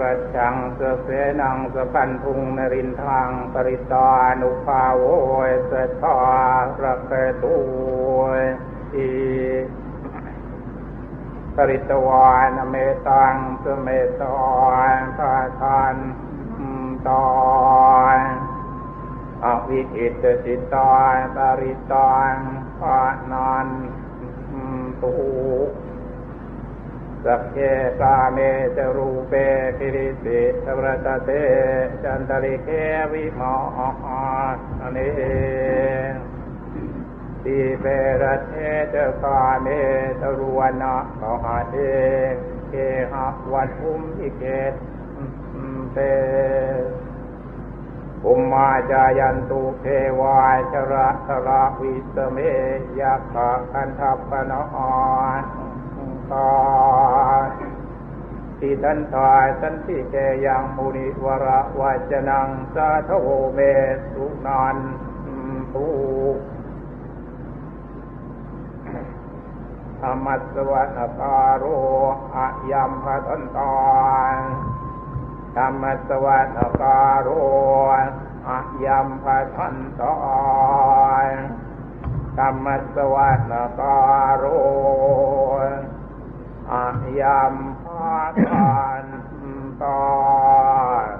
รัชังเสเสนังสพันธุงนรินทางปริตานุภาโวยสทาระเกตุอีปริตวานเมตังสเมตอนตาทานตอนอวิจิตจิตตอนปริตอนปานานตุ สัพเพกาเมจรูเปกิริสิตวรตเตจันตริเควิมอเนตีเปรเทเจกาเมตรวนะกหาเอเคหะวัตุมอิเกตเตอุมมาจายันตุเทวาชระสระวิสเมยักขะคันทัปปนอ นตาทิทันทายสันติเกยังมุนิวระวาจนังสาทโวเมสุนันตุธรรมสวัสกาโรอะยัมพัทันตานธรรมสวัสกาโรอะยัมพัทันตานธรรมสวัสกาโร อะยามพัทันตอน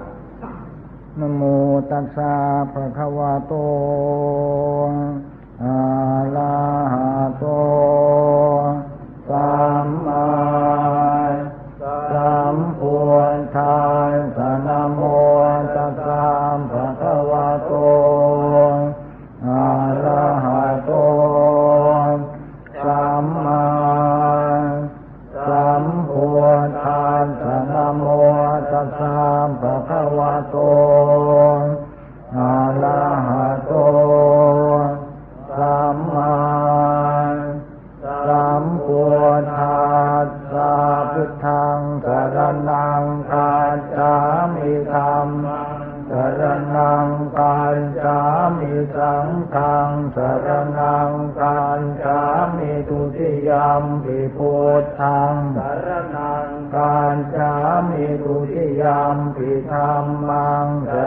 นโมตัสสะภะคะวะโตอะระหะโต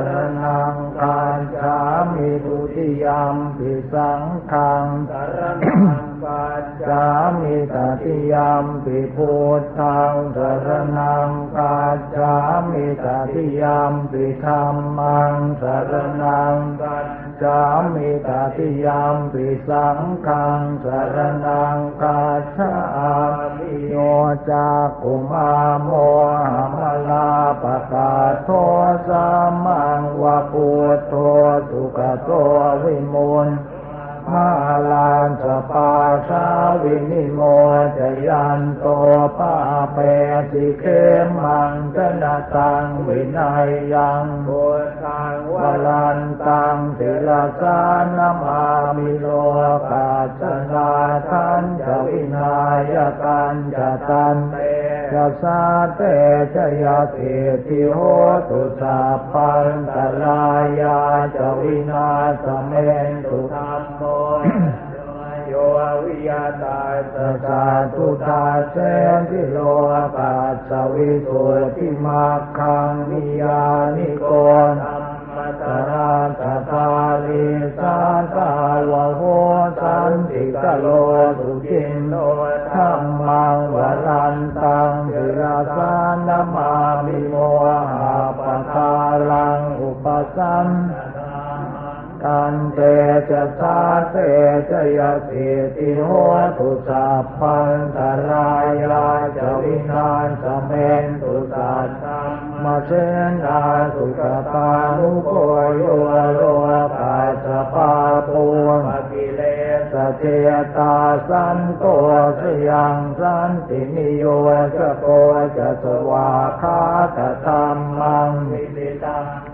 รนังกาจามิทุติยามปิสังขังสรนังกาจามิตติยามปิพุทธังสรนังกาจามิตติยามปิธรรมังสรนังกัจ จามิตาติยามปิสังฆังสรนังกาชามิโยจากุมาโมหมลาปะกาโทสัมมังวะปุตโตสุกโตวิมุน มาลานสปาสาวินิโมจยันโตปาเปติเคมังจนาตังวินัยยังบุตังวลันตังติลสานมามิโลกาจนาทันจะวินัยกันจะตันเต จะสาเตจยาเทติโหตุสัพพันตลายาจวินาสเมนตุธรรมโมโยวิยาตาสสาตุตาเสนทิโลกาสวิตุติมาคังนิยานิโกนมัตราตตาลิสาตาวะโหสันติกโล สัมกันเตจะสาเตจะยาสิติโหตุสัพพันตรายาจะวินาสเมนตุสัตตัมาเชนาสุขตานุโกโยโลกาสปาปูมกิเลสเจตาสันโตสยังสันตินิโยจะโกจะสวาคาตธรรมังวิ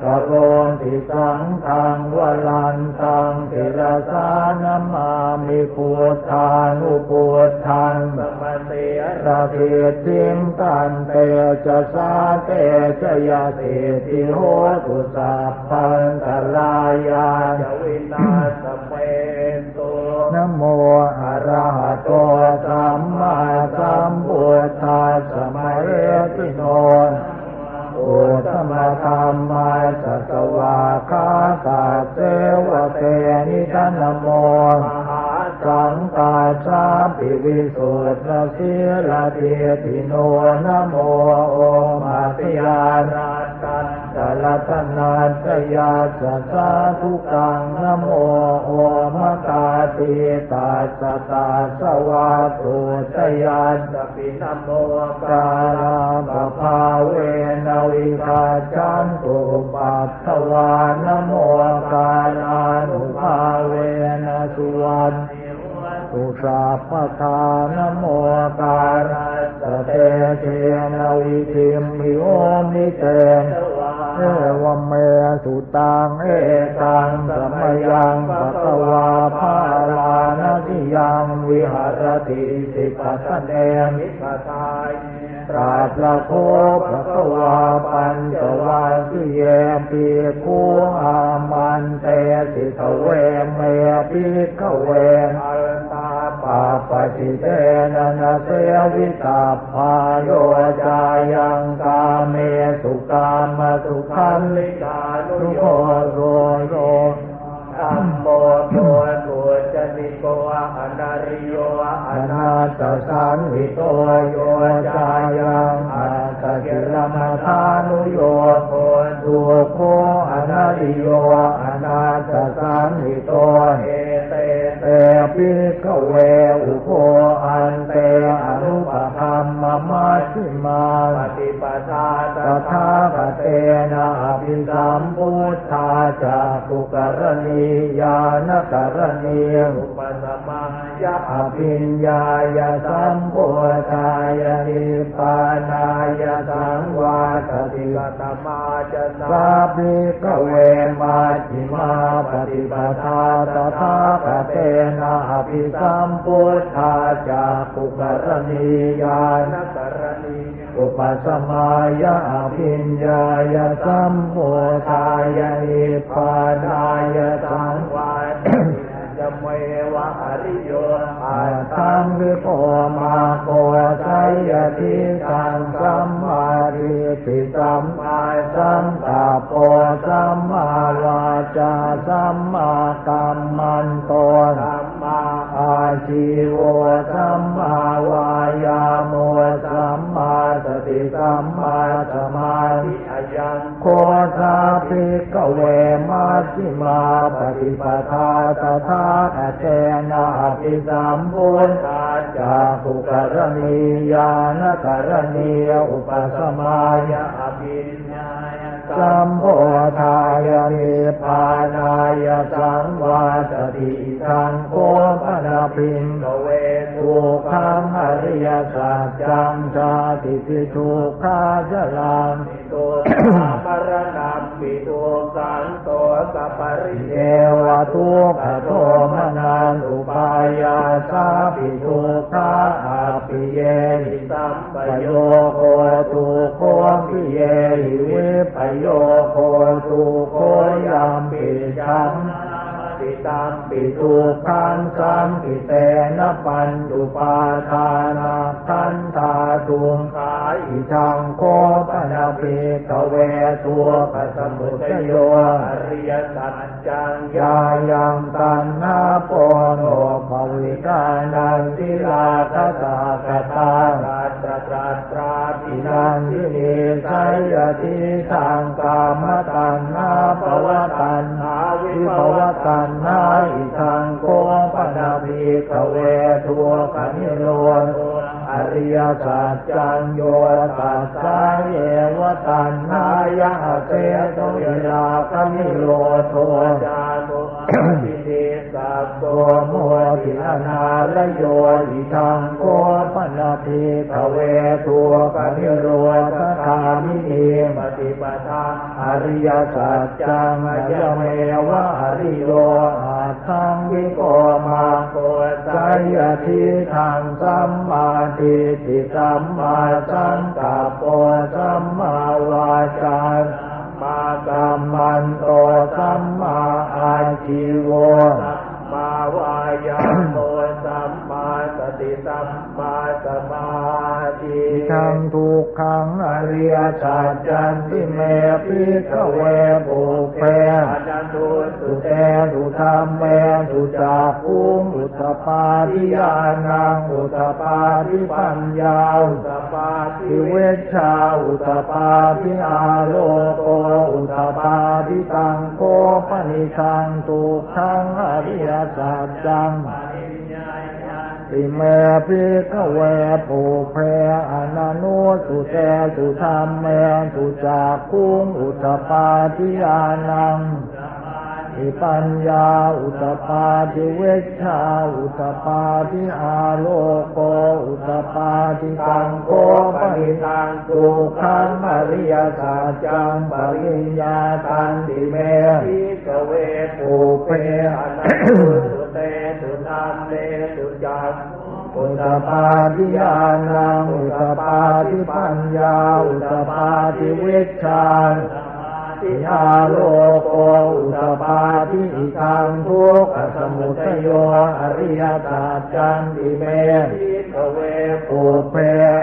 ติตังกโรนติสังฆังวลันตังเทระสานมามิพุทธานุพุทธังสมเตระเทติมกันเตจะสาเตจะยาเทติโหตุสัพพันตรายาจวินาสเปนโตนะโมอะระหะโตสัมมาสัมพุทธัสสะมะเรติโน อุตมธรรมายสัตวาคาตาเสวเตนิทานโมสังกาชาปิวิสุทธเสียลาเทติโนนโมโอมาติยานา ตันสลตนาตยาสสาทุกังนโมโอมตาติตาสตาสวาตุตยาสปินโมกาลาปภาเวนวิกาจันตุปัตตวานโมกาลานุภาเวนสุวันตุชาปทานโมกาลาสเตเทนวิธิมมิโอมิเต เอวเมสุตังเอตังสมยังปะตวาภาลานติยังวิหารติสิปัสเนมิปทายตราพระโคภะคะวาปัญจวัคคีเยปีคูอามันเตสิทเวเมปิขเวอ ปฏิเตนะนะเสวิตาพาโยจายังกาเมสุกามสุขันลิกานุโยโรโรธัมโมโตตุจติโกอนาริโยอนาตสันวิโตโยจายังอัตกิลมัทานุโยโคตุโคอนาริโยายะอภิญญายะสัมโพธายะนิพพานายะสังวาสติกตมาจะสาภิกเวมาจิมาปฏิปทาตถาคเตนะอภิสัมพุทธาจากขุกรณียานกรณีอุปสมายะอภิญญายะสัมโพธายะนิพพานายะสังวาจ สังวิโกมาโกไสยทิสังสัมมาทิปิสัมมาสังตาโปสัมมาวาจาสัมมากัมมันโตสัมมาอาชีโวสัมมาวายาโมสัมมา ติสัมมาสมาธิอายังโคชาปิกเวมัชฌิมาปฏิปทาตถาเตนะปิสัมพุทธาจาภุกรณียานกรณีอุปสมายา สัมโพธายะนิพพานายะสังวาสติสังโฆปนาปินเวทุกขังอริยสัจจังชาติสิทุกขาจลังตัวมรณะ ปิตุสังโตสัปริเยวะทุกขโทมนันอุปายาสาปิทุกขาอาปิเยหิสัมปโยโคตุโคปิเยหิวิปโยโคตุโคยามปิจัง ตัมปิทุกขังสัมปิเตนะปัญจุปาทานาคันธาตุงขาอิชังโคปนาปิกเวตัวปัสมุทโยอริยสัจจังยายังตันนาโปโนภวิกานันติลาคตากตาราตาตาตราปินันทินีไสยติสังกามตัน ยสัจจังโยตัสสะเยวตันนายะเตโตยลาคนิโรโทจามุปิสัพโตโมทิอนาลโยอิทังโคปนาภิกเวทัวกนิโรธคามิเอปฏิปทาอริยสัจจังยเมวะอริโยอาทังวิโกมา สยทิทางสัมมาทิฏฐิสัมมาสังกัปโปสัมมาวาจาสัมมากัมมันโตสัมมาอาชีโวสัมมาวายาโมสัมมาสติสัมมาสมาติทางทุกขัง ริยสัจจันติเมพิกเวปุเพอาจารย์ตุสุเตสุธรรมเมสุจากภูมิอุตปาทิยานังอุตปาทิปัญญาสปาติทิเวชชาอุตปาทิอาโลโกอุตปาทิตังโกปนิทังตุขังอริยสัจจัง ติเมพิกเวปุเพอนันุสุเตสุธรรมเมสุจากคุงอุตปาทิยานังอิปัญญาอุตปาทิเวชชาอุตปาทิอาโลโกอุตปาทิตังโกปริตังสุขังอริยสัจจังปริญญาตันติเมพิกเวปุเพอนันตุสุเต เมสุจักอุตปาทิยานังอุตปาทิปัญญาอุตปาทิเวิชา ทิอาโลโกอุตปาทิอิทังทุกขสมุทโยอริยสัจจันติเมพิกเวปุเพ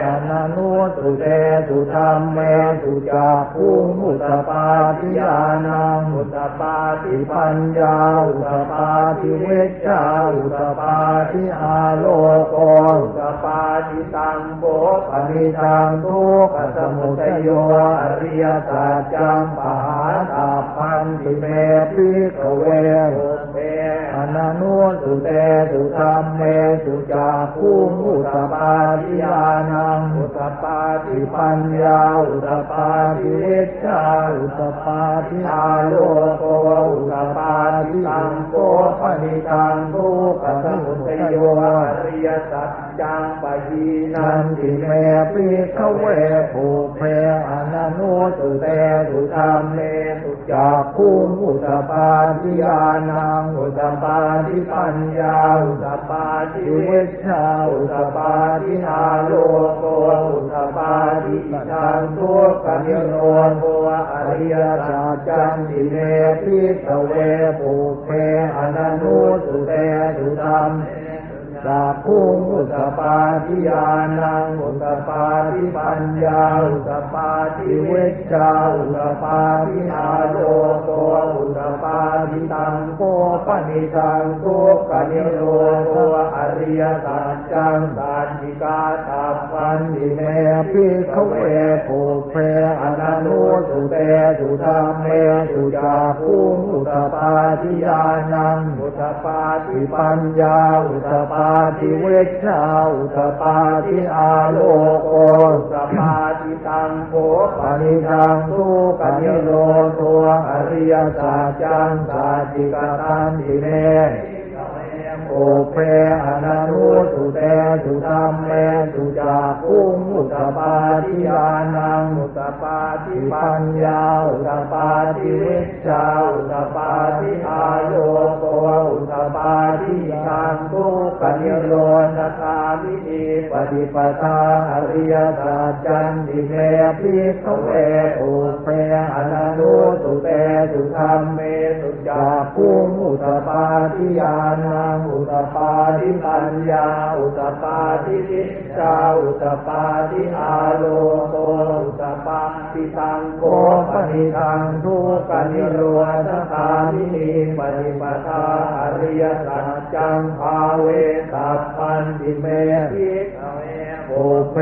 อนันุสุเตสุธรรมเมสุจากภูมุตปาทิยานังอุตปาทิปัญญาอุตปาทิเวชชาอุตปาทิอาโลโกอุตปาติตังโบปณิทังทุกขสมุทโยอริยสัจจังปหาตาพันติเมพิกเวเมอนันุสุเตสุธรรมเมสุจาภูมิอุตปาทิยานังอุตปาติทิปัญญาอุตปาทิเวชาอุตปาทิอาโลโกอุตปาทิตังโกปณิทังทุกขสมุทโยอริยสัจ จังปะยีนันติเมปิขเวภูเพอนันุสุเตสุธรรมเมสุจากภูมิอุตปาทิยานังอุตปาทิปัญญาอุตตปาติทิเวชชาอุตปาทิอาโลโกอุตปาทิปัญญทุกขนิโรโกอริยสัจจันติเมปิขเวภูเพอนันุสุเตสุธรรมจา กภูมิอุตปาทิยานังอุตปาทิปัญญาอุตปาทิเวชชาอุตปาทิอาโลโกอุตปาทิตังโกปนิตังทุกขนิโรโกอริยสัจจังสัจจิกาตัปปันติเมพิขเวภูเพอนันุสุเตสุธรรมเมสุจาภูมิอุตปาทิยานังอุตปาติทิปัญญาอุตปาทิเวชชาอุตปาทิอาโลโกสปาติตังโภปานิทังสุปนิโรตัวอริยสัจจังสัจจิกตันติเม โอเพอนันุสุเตสุธรรมเมสุจากภูมิอุตปาทิยานังอุตปาทิปัญญาอุตปาทิเวชชาอุตปาทิอาโยโกอุตปาทิทังทุกขนิโยนตา มินีปฏิปทาอริยสัจจันติเมพิขเวอุเพอนันุสุเตสุธรรมเมสุจาภูมิอุตปาทิยานังอุตปาทิปัญญาอุตปาทิวิชาอุตปาทิอาโลโกอุตปาทิตังโกปนิทังทุกนิโรธคามินีปฏิปทาอริยสัจจังภาเวสัพพันติเมโอเพ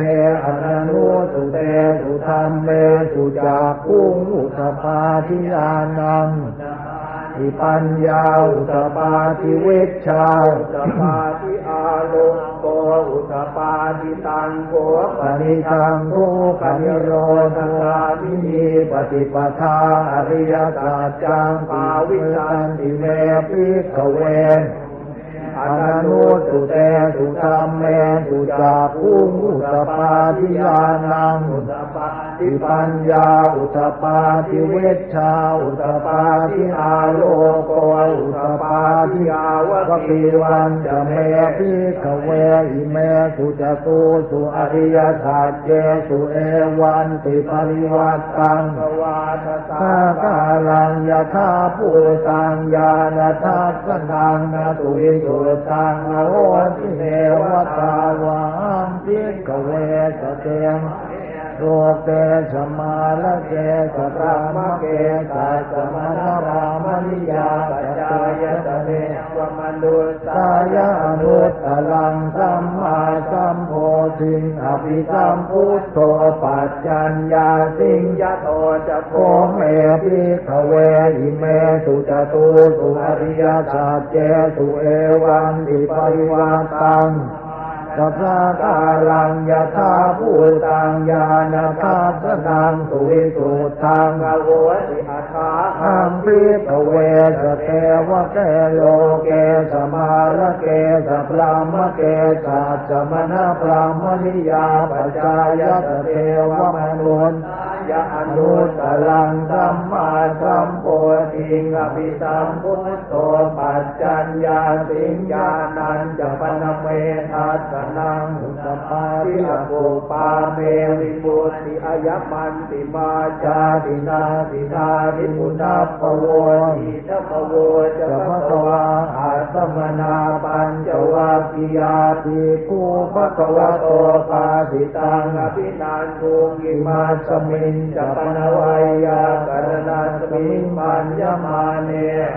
อนันุสุเตสุธรรมเมสุจากภูมิอุตปาทิยานังทิปัญญาอุตปาทิเวชชาอุตปาติอาโลโกอุตปาติตังโกปณิทังทุกขนิโรธคามินีปฏิปทาอริยสัจจังปาวิสันติเมปิขเว อนันุสุเตสุธรรมเมสุจาภูมุตปาทิยานังอุตปา ติปัญญาอุตปาทิเวชชาอุตปาทิอาโลโกอุตปาทิอาวะปีวันจะเมพิขเวอิเมสุจตุสุอริยสัจเจสุเอวันติปริวัตตังภวาทสากาลังยะธาภูตังญาณทัสสนังนตุวิโยตังโหติเทวตาวังพิกเวสเตง โรเกสมาลเกสพรามเกสัสมานาบามนิยาปัจจายตเนวมนุสตายานุตตลังสัมมาสัมโพธิงอภิสัมพุทโธปัจจัญญาสิงยโตจะโกเมปิขเวอิเมสุจตุสุอริยสัจเจสุเอวังอิปริวาตัง สัพพะกาลังยะธาภูตังญาณคาสนังสุวิสุตังอโวสิอัฏฐาหังปิภเวสเทวะเกโลเกสมาลเกสพรามเกสัจมณพรามนิยาปัจจายตเทวมนุน ยะอนุตตลังสัมมาสัมโพธิงอภิสัมพุทโธปัจจัญญาสิงญาณัญจะปนเมทัสนังอุตปาทิอโกปาเมวิปุติอายมันติมาจาตินาตินาติมุนาปโวติทปโวจะพะวาอาสมนาปัญจวัคคียาติภูภะวะโตปาติตังอภินันทุกิมาสมินจะปนวัยยากรณาสมิงปัญญมาเน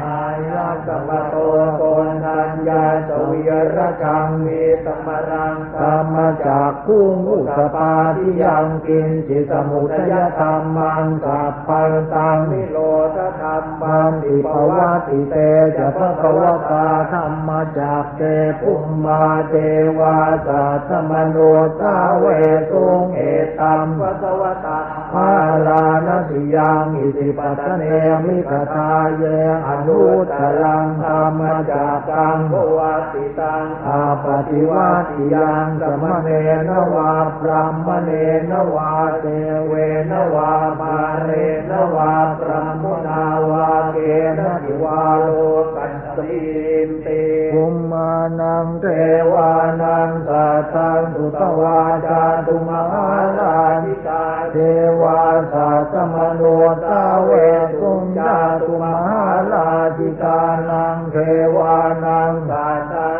อายาสัมปโตโกนัญญาสวิรกังมีตมรังธรรมจากกุ้งอุตปาที่ยังกินจิตสมุทยธรรมังสัพพังตังนิโรธธรรมังอิปวัติเตจะพระกวตาธรรมจากเตปุมมาเทวาสัตมโนตาเวสุงเอตัมวัสวตา ภาลานสิยังอิสิปัตเนมิคตาเยอนุตลังธรรมจากกังภวติตังอาปฏิวัติยังสมเนนวาพรหมเนนวาเทเวนวามาเรนวาพรหมนาวาเกนทิวาโลกัส สินติภูมานังเทวานังสัตตังสุตวาจาตุมหาลานิกาเทวาสัตมโนตาเวสุญญาตุมหาลาจิกานังเทวานังสัตตัง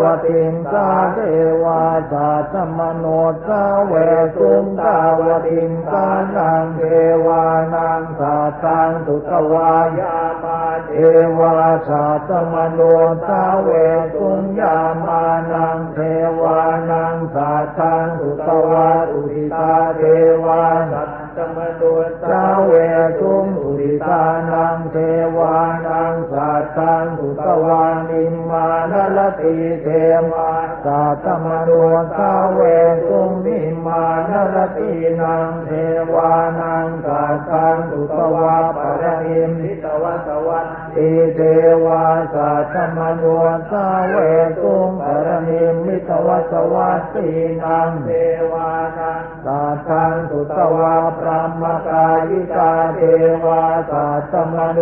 วติงสาเทวาสัตมโนตาเวสุญตาวติงสานังเทวานังสัตตังสุตวายามาเทวาสัตมโนตาเวสุญญามานังเทวานังสัตตังสุตวาอุติตาเทวาสั ตตมโนตาเวสุงอุติตานังเทวานังสัตตังสุตวานิมานลติเทมาสัตตมโนตาเวสุงนิมานลตินังเทวานังสัตตังสุตวาปะริมทิตวสวัตติเทวาสัตตมโนตาเวสุงปะริมมิตวสวัตตินังเทวานังสัตตังสุตวาปพระมกายิกาเทวาสัตตมโน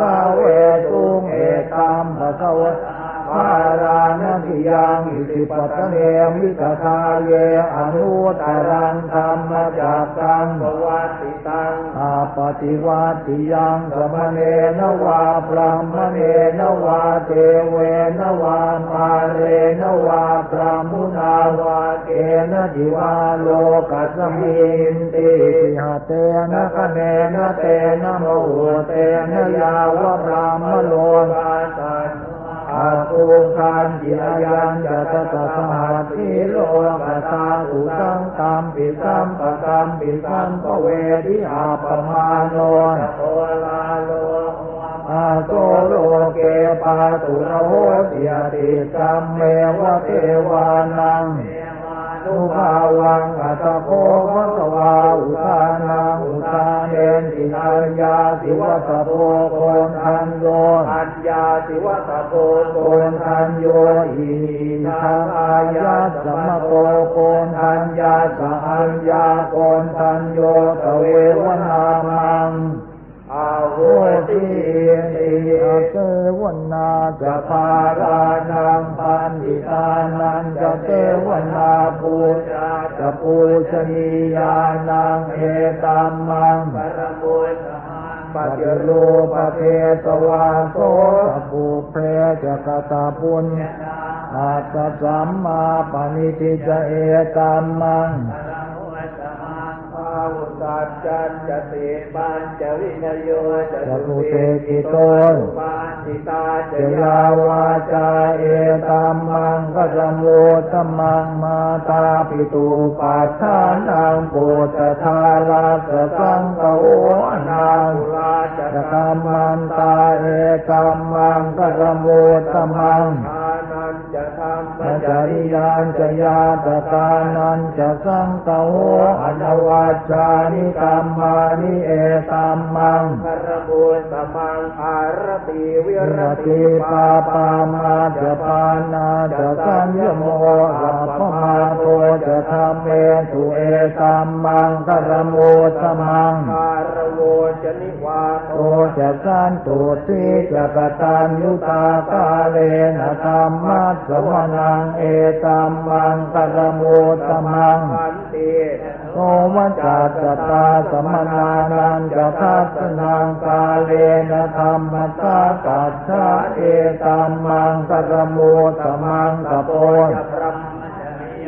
ตาเวตุเอตามภะคะวะ ภาลานติยังอิสิปัตเนมิตทาเยอนุตรังธรรมจากตังปวัติตังอาปฏิวัติยังสมเนนวาพรหมเนนวาเทเวนวามาเรนวาพรหมุนาวาเกนจิวาโลกัสมินติหเตนะคะเนนะเตนะโมเตนะยาวะพรหมโลกาสัน อาภูคันจิอายันจะตตสหัสทิโลกตาอุตังตามปิสัมปะกัมปิสัมปเวทิอาปมาโนโตลาโลอาโซโลเกปาตุระโหติยติสัมเมวะเทวานัง นุภาวังอัตโคภะคะวาอุทานังอุทานเนนติอัญญาสิวัตโพโกนทันโยอัญญาสิวัตโพโกนทันโยอินิทางอายาสมโกโกนทันยาสอัญญาโกนทันโยตเววนามัง โหติติอาเทวนาจะพารานังปันติตานันจะเทวนาปูชาจะปูชนียานังเอตัมมังปรมุตหาปปฏิฏิรูปเทสวาโสสภูเพจกตาปุญอาตสัมมาปณิติจะเอตัมมัง วุสัจจันจะติปัญจะวินโยจะสุตุเตเตกิกิโตโตปาจิตาจะยาวาจาเอตัมมังกัจโมตมังมาตาปิตูปัฏฐานังโปตทาราสสังกโอนังราจะกรรมันตาเอตัมมังกัจโมตมัง จจริยานจะยาตกานันจะสังกโหอนวัจานิกรรมานิเอตัมมังคารบุตตมังอารติวิรติปาปามาจะปานาจะสัญญโมสัพพมาโตจะทำเมตุเอตัมมังกรโมตมังคารโวจะนิวาโตโตจะสันตุสีจะกตัญยุตากาเลนะธรรมัสสวนังเอตัมมังกรโมตมังขันติโอวัจจัตตาสมนานันจะทัสนังกาเลนะธรรมสากัจฉาเอตัมมังกรโมตมังกโปนจะพรหม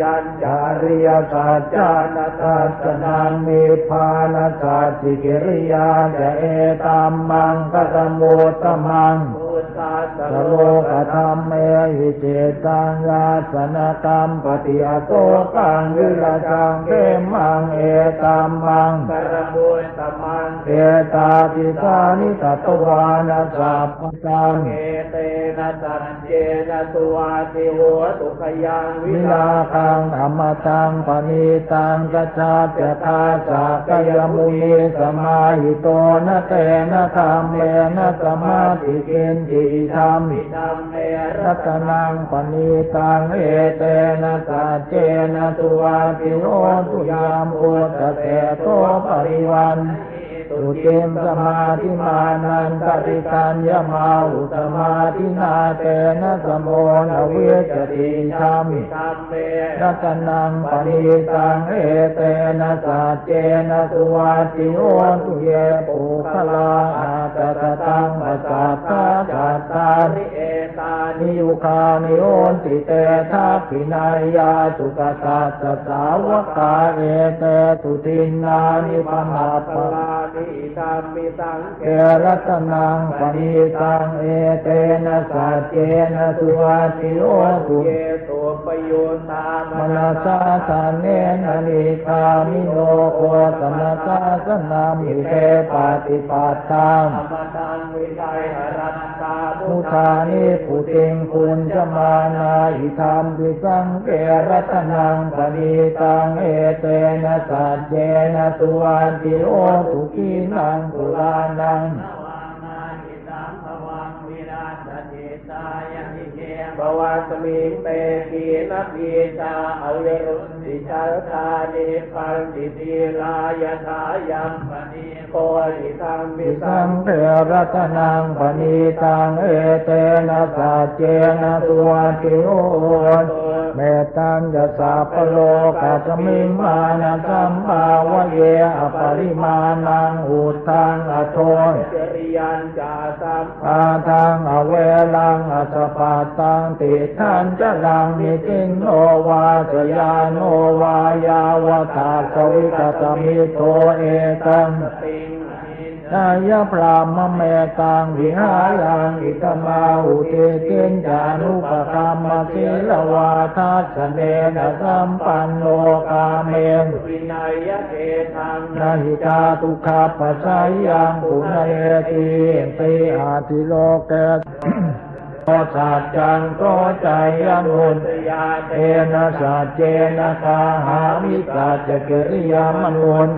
ยัญจาริยสัจจานัทัสนังมีพานสัจจิกิริยาจะเอตัมมังกรโมตมังพุทธาสโลกธรรมเมหิเจตังยาสนกรรมปฏิอโตกังวิรจังเตมังเอตัมมังกรบุตตมังเอตาติสานิตตวานาสัพพตังเอเตนะสัจเจนะสุวาติโหตุขยังวิลาคังธรรมตังปณีตังกัจจาเจตาสากยมุนีสมาหิโตนะเตนะธรรมเมนะสมาธิเกินจิธรรมธรรมเมรรัตนังปณีตังเอเตนะสัจเจนะตุวาติโรตุยามโอตเตโตปริวัน ตุเจมสมาธิมานันตติตัญญมาอุตมาทินาเตนะสมโมนเวจติธรรมธรรมเมรัตนังปณีตังเอเตนะสัจเจนะตุวาติโอตุเยปุคลาอาตตตังปัสสัตตาจัตตาริเอ นินิยุคานิโอนติเตทัพพินายาสุกตัสสาวกาเอเตตุตินนานิปมาปปลานิธรรมิสังเกรัตนังปณิตังเอเตนะสัจเจนะสุวัติโอตุเยตุปโยตามนาสาสาเนนนิคามิโนโคตมนาสาสนามิเทปาติปัตตังธรรมตังวิไลหรัตตา มุทานิปุติงคุณจะมานาอิธรรมวิสังเกรัตนังปณีตังเอเตนะสัจเจนะตุวันติโอตุกีนังตุลานังบวาสมิงเตกีนัพีชาอเวรุ สิชาธานิปันติทีลายทายังปณิโกหิธรรมวิวิสังเกรัตนังปณีตังเอเตนะสัจเจนะตุวันติโอเมตัญจะสัพโลกัสมิมานะสัมภาวะเยอปริมาณังอุทังอโทนจริยันจาสัมอาทังอเวลังอสปาตังติทันจะลังนิจินโนวาสยาโนวายาวตาสวิกตมิโตเอตังติงนายพรามเมตังวิหารังอิตมาอุเทเกนจานุปกรรมสิลวาทัสเนนะสัมปันโนกาเมนวินัยเทธังนาหิตาตุขาปัสสายังปุณเอติติอาติโลเกตโอ สัจจังโตใจยนุนยาเทนะสัจเจนะคาหามิสัจเกริยามนุน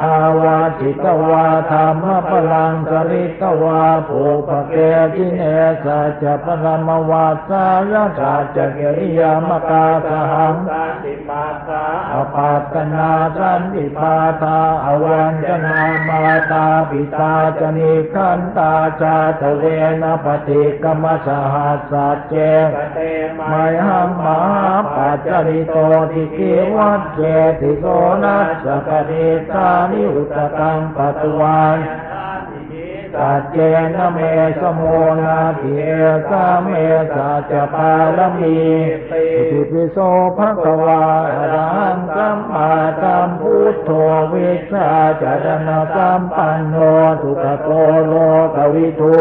อาวาจิตวาธรรมพลังสริตวาภูปเกจิเนสัจปรมวาสายสัจเกริยามกาสหังสันติปัสสะอปัตนาสันติปาทาอวัญจนามาตาปิตาจนิคันตาจาตเวนะปฏิกรรมสหัสสัจเจไมมัยหัมมาปัจจริโตทิกิวัจเจติโสนัสสกติตานิอุตตังปัตวาน สัจเจนเมสโมนาทิเอสาเมสัจปาลมีติปิโสภะควาอะระหังสัมมาสัมพุทโธวิชาจารณสัมปันโนสุขโตโลกวิทู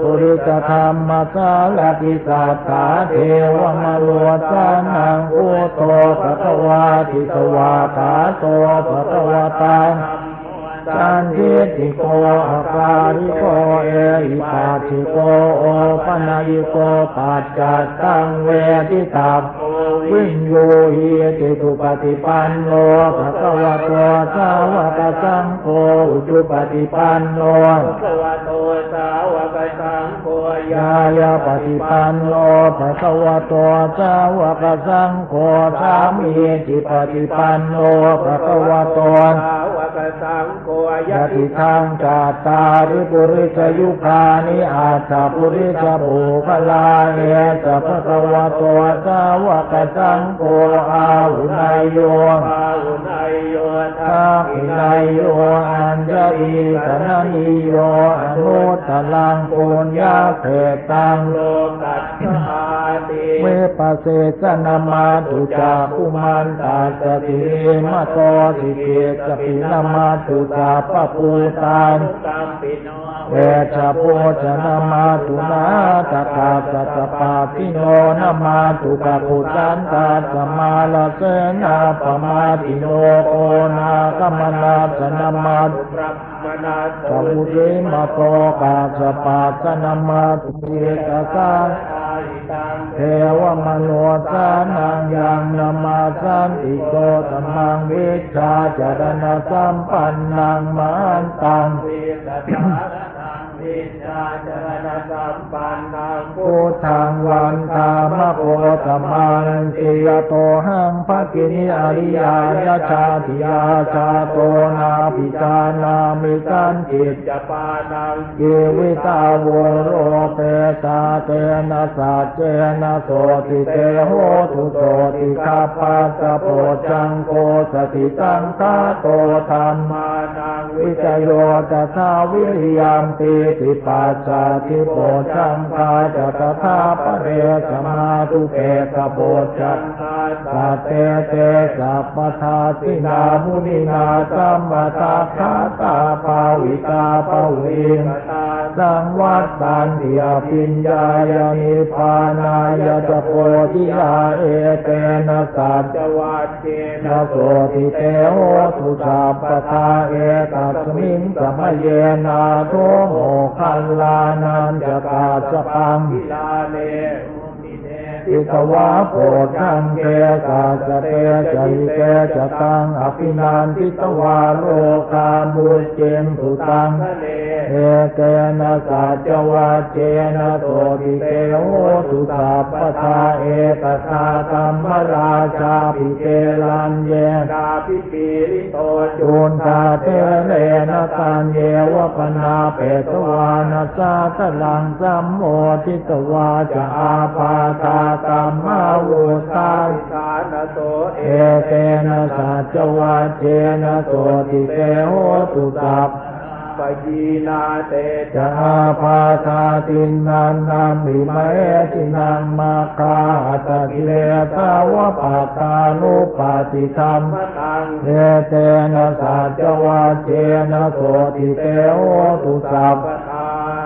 ปุริสธรรมสาลปิสัทธาเทวมโลจานังพุทโธภะควาติสวาคาโตภะควะตัง สันทิติโกอาการิโกเอหิปัสสิโกโอปนายิโกปัจจัตตังเวทิตาโก วิญโยหิติตุปฏิปันโนภะคะวะโตสาวกสังโฆอุจุปฏิปันโนภะคะวะโตสาวกสังโฆยายาปฏิปันโนภะคะวะโตสาวกสังโฆสามีจิปฏิปันโนภะคะวะโตสาวกสังโฆยะติทางจาตาริปุริสยุคานิอาตาปุริสบุคลาเอตภะคะวะโตสาวกสังโฆอาหุนายโยปาหุนายโยทักขินายโยอัญญอีตนะนิโยอนุตตลังปุญญาเขตังโลกัสสาติเวปเสสนามาตุจาคุมันตาสติเมะโตสิเกสปินามาตุจาปะปูตานกัมปิโน เวชะโพชนามาตุนาตกาสัตปาติโนนามาตุกะกุจันตาสมาลเสนาปมาติโนโอนาคมนาสนามาตุพระมนาสสัมมุติมาโตกาสปาสนามาตุเยกสาอาเทวมโนสานังยังนามาสันติโกตมังวิชาจารณสัมปันนังมันตัง วิสัทธานังวิชาจรณสัมปันนังพุทธังวันธามะโพธมังติยโตหังภกินิอริยายชาติยาชาโตนาปิจานามิกันจิจปานังเกวิตาโวโรเปตาเตนะสัจเจนะโสติเตโหตุโสติคาปัสสะโพจังโกสติตังคาโตธรรมานังวิจโยจะทาวิริยมปีติปัสสะทิโพจังกาจตถาปะเรสมาตุเกตโบจังตาสัตเตเตสัพพทาตินามุนินาสัมมาตาคาตาภาวิตาภาวินตา สังวัตตันติยปิญญายานิพานายะจะโพธิยาเอเตนะสัจวัดเจนะโสติเตโหตุสาปทาเอตัสมิงสมเยนาโทโมคัลลานันจกาสปังวิลาเล อุมิเนอิตวะโพธังเกกาสเตจิเตจตังอภินันทิตวาโลกามุเจมสุตังทะเลเอเตนะสัจวะเจนะโสติเตโหตุสัพพทาเอกตาธรรมราชาปิเกลันเยดาพิปีริโตจุจุนตาเตเลนะตันเยวะปนาเปตวานาสาตลังสัมโมทิตวาจะอาปาตาตัมมาวุตาสานโสเอเตนะสัจวะเจนะโสติเตโหตุสัพปยีนาเตจะอาพาธาตินนันนามิมะเอตินังมาคาอัตกิเลสาวะปาตานุปาติธรรมเอเตนะสัจวะเจนะโสติเตโหตุสัพ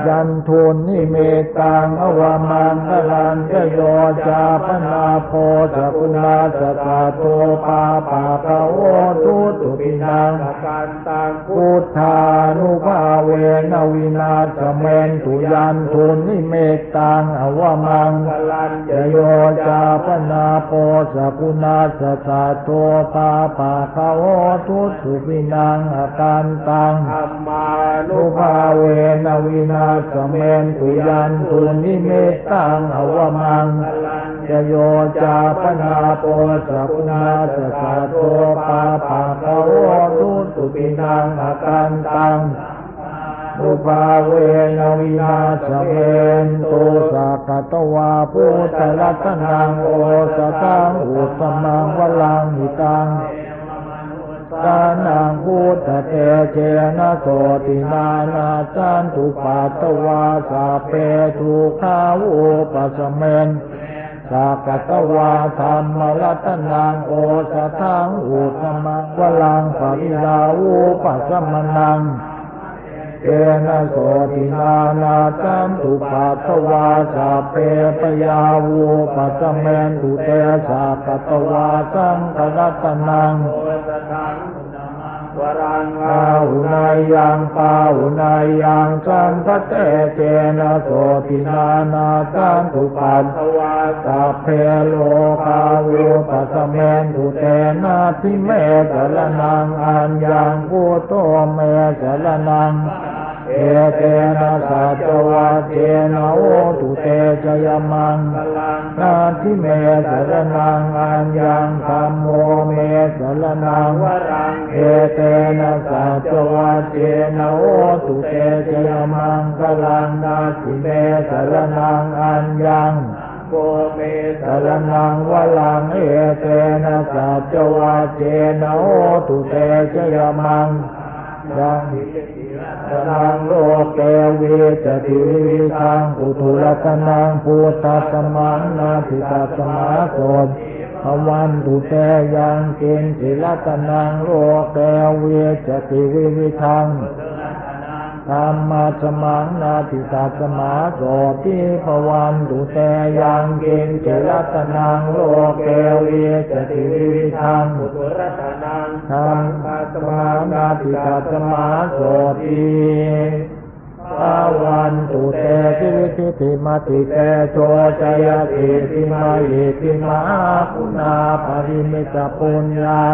ยันทุนนิเมตังอวามังคลันเจโยจาปนาโพสกุณาสตาโตปาปาคาโอตุตุปินังการตังพุทธานุภาเวนวินาศเมนตุยันทุนนิเมตังอวามังทลันเจโยจาปนาโพสกุณาสตาโตปาปาคาโอตุตุปินังอาการตังธรรมานุภาเวนวินาศเมนตุยันตุนิเมตังอวมังทลันจโยจาปนาโปสกุณาสสะโตปาปะกะโวตุสุปินังอากันตังนุภาเวนวินาศเมนตุสักตวาพุทธรัตนังโอสตังอุตมังวลังหิตัง สานังพุทธเตเจนะโสตินานาจันตุปัตตวาสาเปทุขาวุปัสเมนสักตวาธรรมรัตนังโอสทังอุตมะวลังปริลาวุปัสมนังเกนะโสตินานาจันตุปัตตวาสาเปปยาวุปัสเมนตุเตสักตวาสังกรัตนัง วรังอาหุนายังปาหุนายังสัมปเตเจนะโสตินานาจังทุปันทวาสัพเพโลกาวุปัสเมนตุเตนะทิเมสรนังอัญญังกุโตเมสรนัง เอเตนะสัจวะเจนะโอตุเตจยมังนันาทิเมสรนังอัญญังธรรมโมเมสรนังวรังเอเตนะสัจวะเจนะโอตุเตจยมังคลังนาทิเมสรนังอัญญังโกเมสรนังวลังเอเตนะสัจวะเจนะโอตุเตจยมังยัง นังโลกแกวิจติวิสังอุทุรตนังพุทธสมังนาทิตาสมาโสมภวันตุแตยังเกินจิรตนังโลกแกวิจติวิวิทัง ธรรมะสมังนาทิตาสมาโสติภวันตุเตยังเกินเจรัตนังโลกเกวิจติวิวิทังสุตรัตนังธรรมะสมังนาทิตาสมาโสติภาวันตุเตจิวิธิติมาติเตโชจยติติมายิติมาคุณาปริมิตปุญญา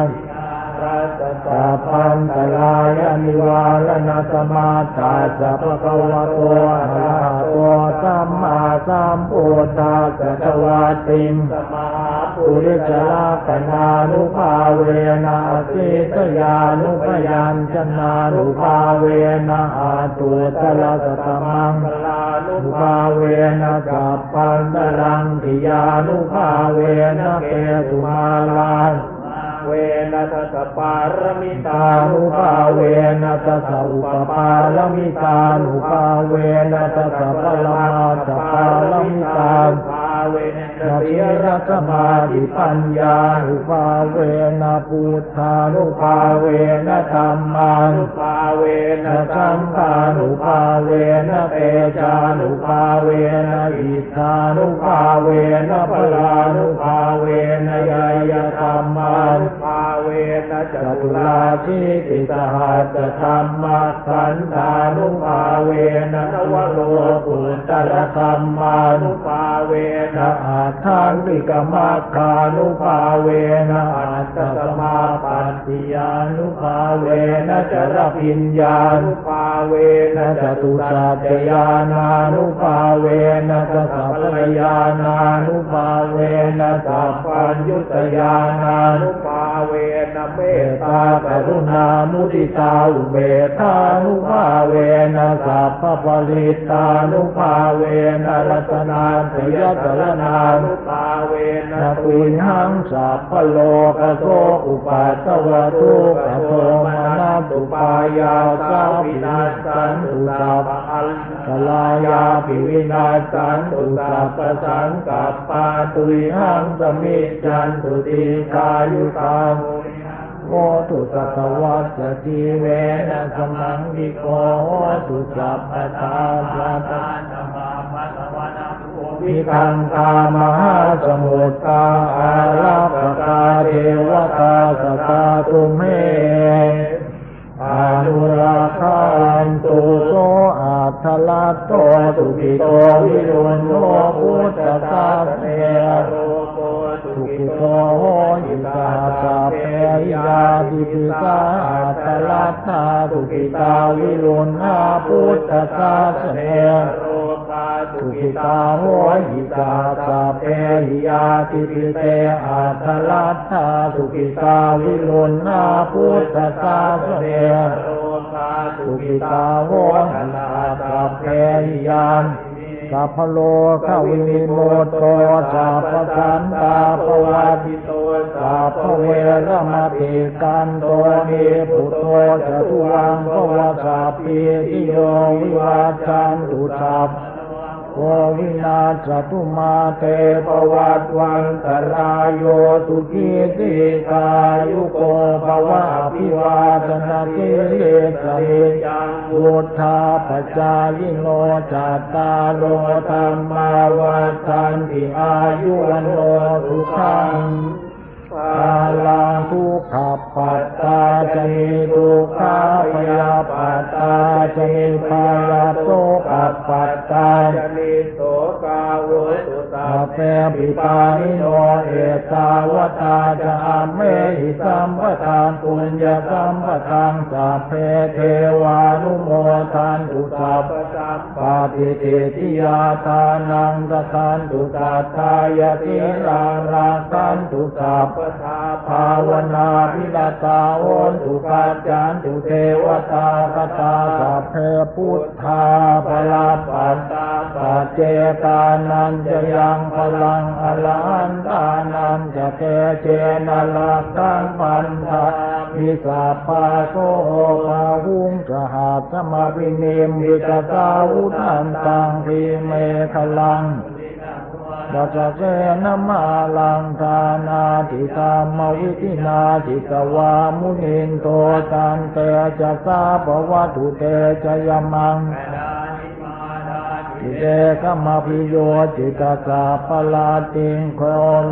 สัพพันตรายนิวาลนาสมาตาสัพพะวะโตอะระหะโตสัมมาสัมพุทธัสสะตวาติงสมาปุริจลาปนานุภาเวนะสิตยานุปยัญชนานุภาเวนะอาตุตละสตมังลานุภาเวนะสัพพันตรังทิยานุภาเวนะเกตุมาลา เวนัสสปารมิตานุภาเวนะตัสสะอุปปาลมิตานุภาเวนะตัสสะปรมาตปาลมิตาภาเวนะเสีทิยรัตมาดิปัญญานุภาเวนะพุทธานุภาเวนะธรรมานุภาเวนะนะสัสังฆานุภาเวนะเตจานุภาเวนะอิทานุภาเวนะพลานุภาเวนะยายธรรมานุภา เวนะจตุลาลาทิติสหัสธรรมขันธานุภาเวนะนวโรปุตตรธรรมานุภาเวนะอาทานติกมัคคานุภาเวนะอัตตสมาปัตติยานุภาเวนะจรพิญญานุภาเวนะจตุสัจยานานุภาเวนะจสัพพะยานานุภาเวนะสัพพัญยุตยานานุภา นะเมตตาตากรุณามุติตาอุเบกขานุภาเวนะสัพพะปริตานุภาเวนะรัตนาสยสรนานุภาเวนะนาตุยหังสัพพโลกโสอุปัตตวะทุกขโทมานาตุปายาสาวินาสันตุสัพพะลายาปิวินาสันตุสัพพะสังกัปปาตุยหังสมิจันตุติกายุตัง โอตุสัตวัสสติเวนะสมังวิโกตุสัพพทาสัตตาวิคังคามหาสมุทธาอาราปกาเทวตาสตาตุเมอนุราคานตุโสอาทลัตโตสุขิโตวิรุณโนพุทธสาเนโรโกสุขิโตยิสาสาเพยาดิปิสาอัตลัตถาสุขิตาวิรุณาพุทธศาสเนโรคาสุสุขิตาตาโหยิสาสาเพยาดิปิเตอัตลัตถาสุขิตาวิรุณาพุทธศาสเนโรคาสุสุขิตาโหโหหัหันนลาลาเพเพยยาน สัพพโลกวินิโมตโตสัพพสันตาปวัติโตสัพพเวรมติกันโตนิพุทโธจตุวังภวสัพพิติโยวิวัจจันตุสัพโกวินาศตุมาเตปวัตวันตรายโยสุขีติกายุโกภวะพิวาตนากิเลสเร ยังวุธาปจายิโนจัตตาโลธรรมาวัฏันติอายุวันโนสุขังกาลังทุกขปัตตาจะมีทุกขาพยาปัตตาจะมีพยาโสกัปปัตตาจะมีโสกาวุตา สัพเพปิปานิโนเอตาวตาจะอามเมหิสัมปทานปุญญสัมปทานสัพเพเทวานุโมทานตุสัพ ปาติเตติยาทานังตทานตุสัทายติราราคันตุสัพปทาภาวนาพิลาตาโอนตุกัจจันตุเทวตาคตาสัพเพพุทธาพลาปันตาปัจเจกานันจะยังพลังอรหันตานันจะเตเจนลักขังปันธา มิสาปาโกปาหุงสหัสมาวิเนมวิตตาวุทันตังพิเมขลังดัจเจนะมาลังทานาติตามวิธินาติตวามุนินโตตันเตจะสาปวัตุเตจยมัง จิเตกมพิโยจิตาสาปลาติงโค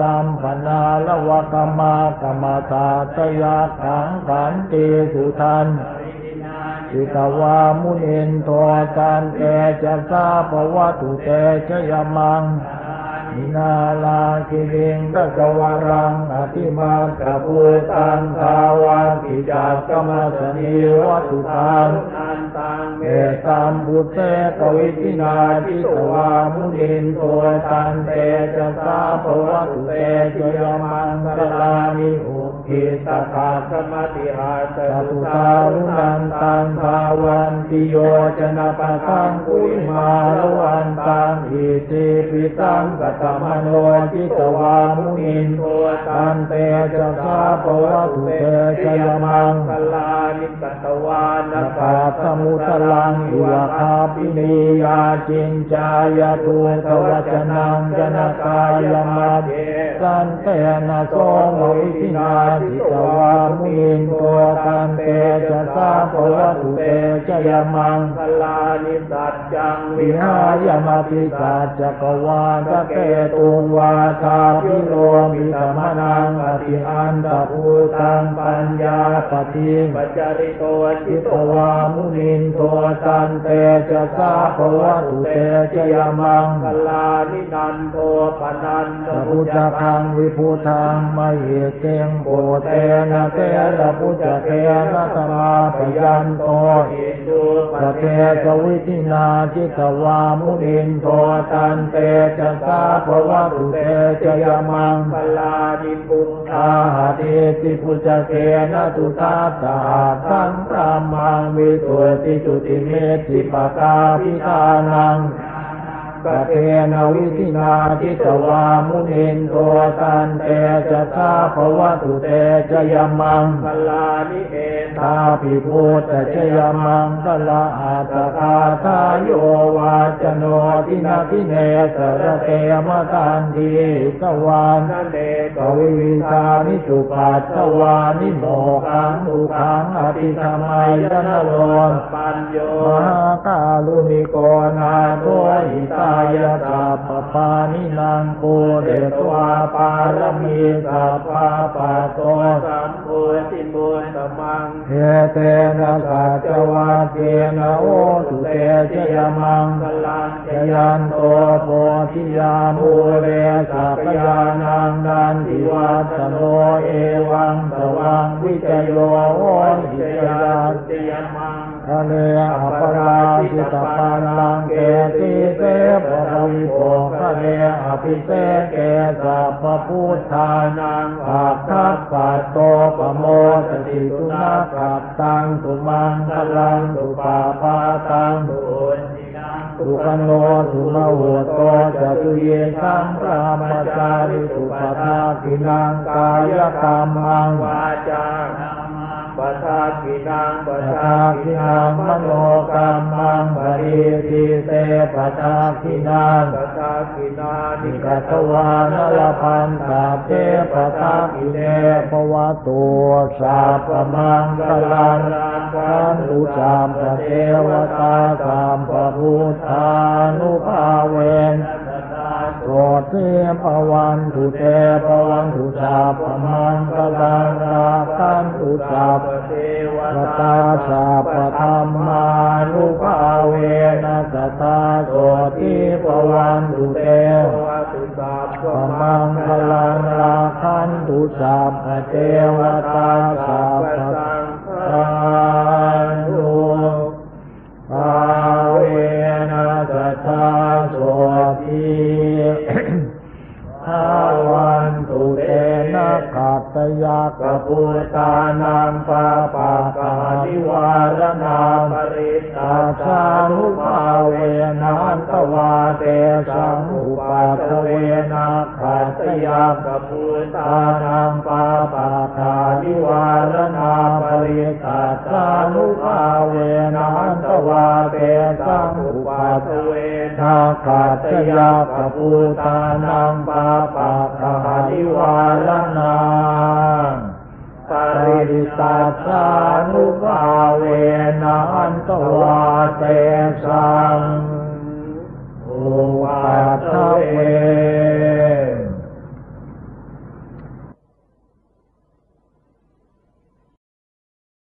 ลัมปนาละวะกมากรรมตาตยาขังขันติสุทันจิตวามุนินโทตันเตจะสาปวัตุเตจะยมังมินาลาคิลิงตะกวารังอธิมาตะภูตันทาวันกิจักกมสนีวัตุทัน ตังเมบุตรเตกวิทินาทิสวามุนินโทตันเตจะสาภวตุเตจยมังกลานิ อุกิตะขาสมาติหาสัตุตาลุนันตังภาวันติโยจนะปะทังกุลิมาลวันตังอิติปิตังกัตมโนจิตวามุนินโทตันเตจะสาปวัตุเตจยมังกลานิกตวานะกาสมุตลังอิวะคาปินียาจินจายาตุตวจนังจนกายมาเดสันเตนะโสมวิทินาจิตวามุนินโทตันเตจะสาปวัตุเตจะยมังกลานิสัจจังวิหายมาปิสาจักวาตะเกตุงวาทาพิโลมิตมนังอติอันตภูตังปัญญาปฏิปัจจริโตจิตวามุนินโทตันเตจะสาภวตุเตจะยมังกลานินันโทปนันพระพุทธังวิพุทังมเหเตงโปเตนะเตระพุทธเทนะตมาปยันโตอินดูสเทสวิทินาจิตวามุนินโทตันเตจะสาภวตุเตจะยมังกลานิปุตตาหาเทติพุทธเทนะตุตาตาสังพรามังวิสุติจุติเมติปกาพิธานัง กเทนะวิธินาทิตวามุนินโทตันเตจะสาภวตุเตจะยมังกลานิเอตาปิพุทธเจยมังกลาอาตคาทายโยวาจโนทินาทิเนสระเตมตันทีสวานนันเดกวิวิชานิสุปัสสวานิโมขังทุขังอภิธรรมัยนโลนปัญโยมหากาลุนิโกนาโตหิตาายตาปปานินังโกเดตวาปารมีสัพพาปะโตสัมภูติมุตตมังเฮเตนะสัจวาเกนะโอตุเตเจยมังกลังจยันโตโพธิยามูเรสัพยานังนันติวัตโนเอวังสวังวิจโยโอหิยาติยมัง ทะเลอปราชิตปันลังเกติเตปะวิโภทะเลอภิเศษเกสัพพุทธานังปัตถปัตโตปโมตติสุนัขตังสุมังคลังสุปาปาตังบุญตินังสุขโนสุมโหโตจตุเยสังพระมจาริสุปทากินังกายกรรมังวาจา ปทากินังปปทาทากินังมโนกรรมังปริทิเตปทาคินังปทากินานิกัตวานลพันตาเทปทาคิเนปวะตุสาปมังกลังขันตุสามปเทวตาสามปพุทธานุภาเวนโปรดเทพวันตุเตปวันตุสาปมังกลังราน ตุสาปเทวตาตาสาปธรรมานุภาเวนะสตาโสติปวันตุเตวะตุสาปมังคลังลาคันตุสาปเทวตาสาปทานุภาเวนะสตาโสติภาวันตุเตนะขัตยากพุตา ยากั